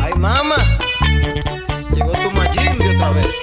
Ay, mamá, llegó tu Majimbi otra vez.